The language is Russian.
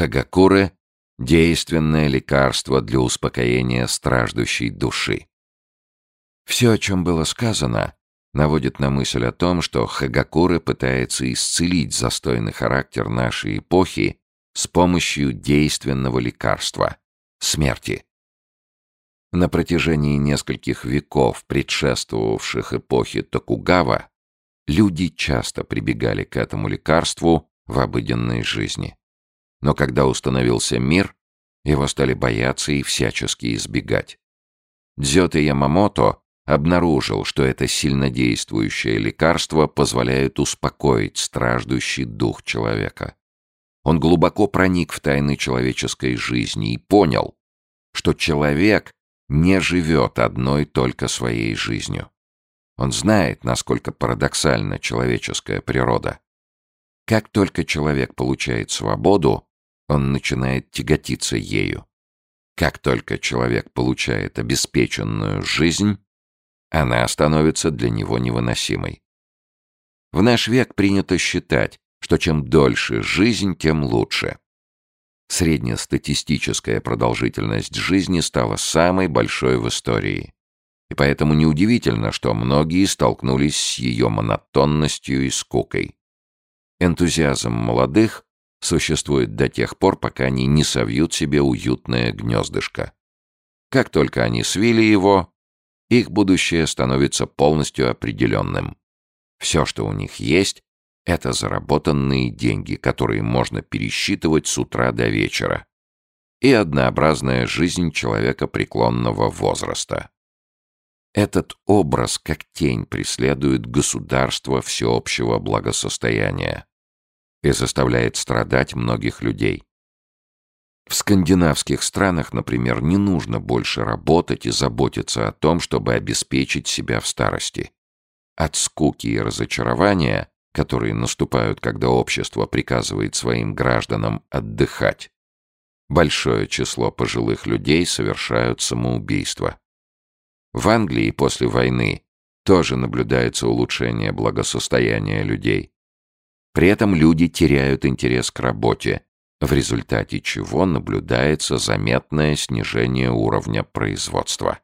Хагакуры — действенное лекарство для успокоения страждущей души. Все, о чем было сказано, наводит на мысль о том, что Хагакуры пытается исцелить застойный характер нашей эпохи с помощью действенного лекарства — смерти. На протяжении нескольких веков, предшествовавших эпохе Токугава, люди часто прибегали к этому лекарству в обыденной жизни. Но когда установился мир, его стали бояться и всячески избегать. Дзёте Ямамото обнаружил, что это сильнодействующее лекарство позволяет успокоить страждущий дух человека. Он глубоко проник в тайны человеческой жизни и понял, что человек не живет одной только своей жизнью. Он знает, насколько парадоксальна человеческая природа. Как только человек получает свободу, он начинает тяготиться ею. Как только человек получает обеспеченную жизнь, она становится для него невыносимой. В наш век принято считать, что чем дольше жизнь, тем лучше. Среднестатистическая продолжительность жизни стала самой большой в истории. И поэтому неудивительно, что многие столкнулись с ее монотонностью и скукой. Энтузиазм молодых существует до тех пор, пока они не совьют себе уютное гнездышко. Как только они свили его, их будущее становится полностью определенным. Все, что у них есть, это заработанные деньги, которые можно пересчитывать с утра до вечера. И однообразная жизнь человека преклонного возраста. Этот образ как тень преследует государство всеобщего благосостояния и заставляет страдать многих людей. В скандинавских странах, например, не нужно больше работать и заботиться о том, чтобы обеспечить себя в старости. От скуки и разочарования, которые наступают, когда общество приказывает своим гражданам отдыхать, большое число пожилых людей совершают самоубийство. В Англии после войны тоже наблюдается улучшение благосостояния людей. При этом люди теряют интерес к работе, в результате чего наблюдается заметное снижение уровня производства.